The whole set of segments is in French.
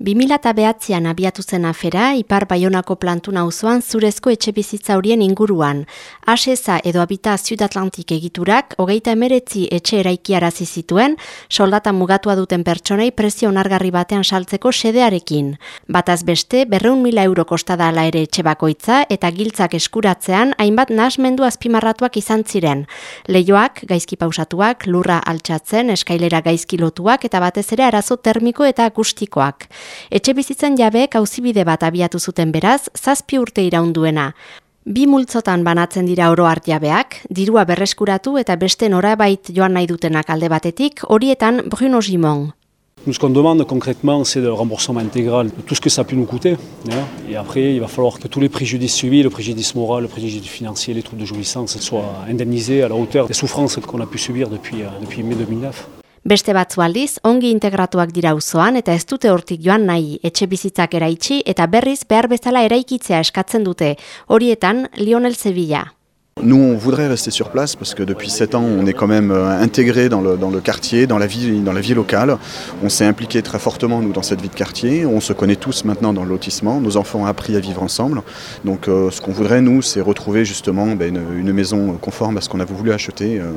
2009an abiatu zen afera, Ipar Baionako plantu nauzoan zurezko etxe bizitza horien inguruan. Aseza edo Habita Ziud Atlantik egiturak, hogeita emeretzi etxe eraikiarazi zituen, soldata mugatua duten pertsonei prezio onargarri batean saltzeko sedearekin. Bataz beste, berreun mila euro kostada ala ere etxe bakoitza eta giltzak eskuratzean hainbat nasmendu azpimarratuak izan ziren. Leioak, gaizki pausatuak, lurra altxatzen, eskailera gaizki lotuak eta batez ere arazo termiko eta akustikoak. Etxe bizitzen jabeek auzibide bat abiatu zuten beraz, zazpi urte iraunduena. Bi multzotan banatzen dira oro hart jabeak, dirua berreskuratu eta beste norabait joan nahi dutenak alde batetik, horietan Bruno Gimon. Nous, ce qu'on demande concrètement, c'est le remboursement intégral de tout ce que ça a pu nous coûter. Hein. Et après, il va falloir que tous les préjudices subis, le préjudice moral, le préjudice financier, les troubles de jouissance, soient indemnisés à la hauteur des souffrances qu'on a pu subir depuis, euh, depuis mai 2009. Beste batzu aldiz, ongi integratuak dira uzoan eta ez dute hortik joan nahi etxe bizitzak eraitsi eta berriz behar bezala eraikitzea eskatzen dute. Horietan, Lionel Sevilla. Nous, on voudrait rester sur place parce que depuis 7 ans, on est quand même euh, intégré dans le, dans le quartier, dans la, vie, dans la vie locale. On s'est impliqué très fortement, nous, dans cette vie de quartier. On se connaît tous maintenant dans le lotissement. Nos enfants ont appris à vivre ensemble. Donc, euh, ce qu'on voudrait, nous, c'est retrouver justement ben, une, une, maison conforme à ce qu'on a voulu acheter euh,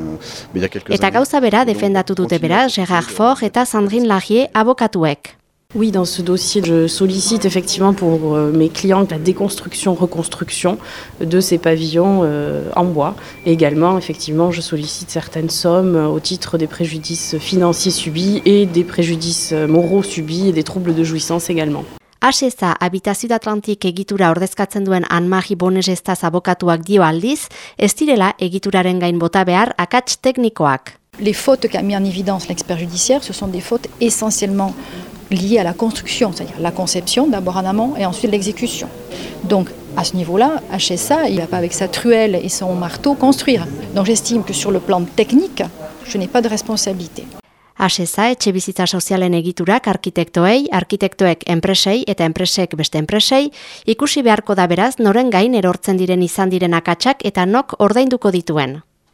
ben, il y a quelques eta années. Eta gauza bera defendatu dute beraz Gérard Fort eta Sandrine Larrier abokatuek. Oui, dans ce dossier, je sollicite effectivement pour euh, mes clients la déconstruction-reconstruction de ces pavillons euh, en bois. Et également, effectivement, je sollicite certaines sommes au titre des préjudices financiers subis et des préjudices moraux subis et des troubles de jouissance également. Aseza, Habitazio Atlantik egitura ordezkatzen duen Anmagi Bonesestaz abokatuak dio aldiz, ez direla egituraren gain bota behar akats teknikoak. Les fautes qu'a mis en évidence l'expert judiciaire, ce sont des fautes essentiellement liées à la construction, c'est-à-dire la conception d'abord en amont et ensuite l'exécution. Donc à ce niveau-là, HSA, il ne va pas avec sa truelle et son marteau construire. Donc j'estime que sur le plan technique, je n'ai pas de responsabilité. Aseza, etxe bizitza sozialen egiturak arkitektoei, arkitektoek enpresei eta enpresek beste enpresei, ikusi beharko da beraz noren gain erortzen diren izan diren akatsak eta nok ordainduko dituen.